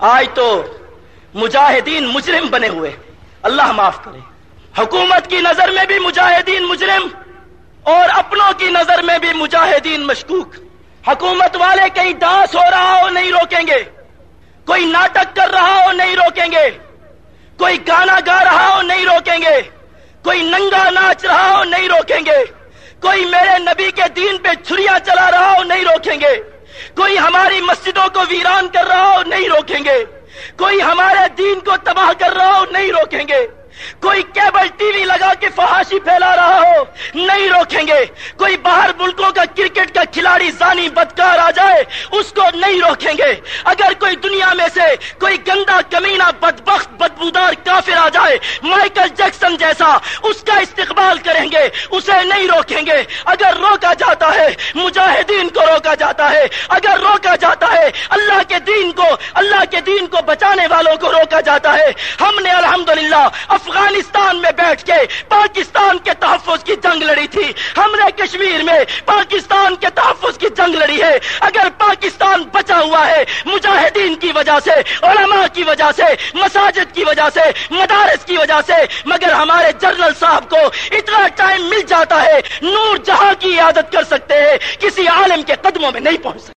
آج تو مجاہدین مجرم بنے ہوئے اللہ معاف کرے۔ حکومت کی نظر میں بھی مجاہدین مجرم اور اپنوں کی نظر میں بھی مجاہدین مشکوک۔ حکومت والے کہیں ڈانس ہو رہا ہو نہیں روکیں گے۔ کوئی ناٹک کر رہا ہو نہیں روکیں گے۔ کوئی گانا گا رہا ہو نہیں روکیں گے۔ کوئی ننگا ناچ رہا ہو نہیں روکیں گے۔ کوئی میرے نبی کے دین پہ چھریاں چلا رہا ہو نہیں روکیں گے۔ کوئی ہماری مسجدوں کو ویران کر روکیں گے۔ کوئی ہمارے دین کو تباہ کر رہا ہو، نہیں روکیں گے۔ کوئی کیبل ٹی وی لگا کے فحاشی پھیلا رہا ہو، نہیں روکیں گے۔ کوئی باہر ملکوں کا کرکٹ کا کھلاڑی زانی بدکار آ جائے، اس کو نہیں روکیں گے۔ اگر کوئی دنیا میں سے کوئی گندا کمینہ بدبخت بدبودار کافر آ جائے، مائیکل جیکسن جیسا، اس کا استعمال استقبال کریں گے، اسے نہیں روکیں گے۔ اگر روکا جاتا ہے، مجاہدین کو روکا جاتا ہے۔ اگر روکا جاتا ہے، اللہ کے دین کو، اللہ کے دین کو بچانے والوں کو روکا جاتا ہے۔ ہم نے الحمدللہ افغانستان میں بیٹھ کے پاکستان کے تحفظ کی جنگ لڑی تھی۔ ہم نے کشمیر میں پاکستان کے تحفظ کی جنگ لڑی ہے۔ اگر پاکستان بچا ہوا ہے، مجاہدین کی وجہ سے، علماء کی وجہ سے، مساجد کی وجہ سے، مدارس کی وجہ سے، مگر ہمارے جنرل صاحب کو اتنا ٹائم مل جاتا ہے، نور جہاں کی عادت کر سکتے ہیں، کسی عالم کے قدموں میں نہیں پہنچ سکتے۔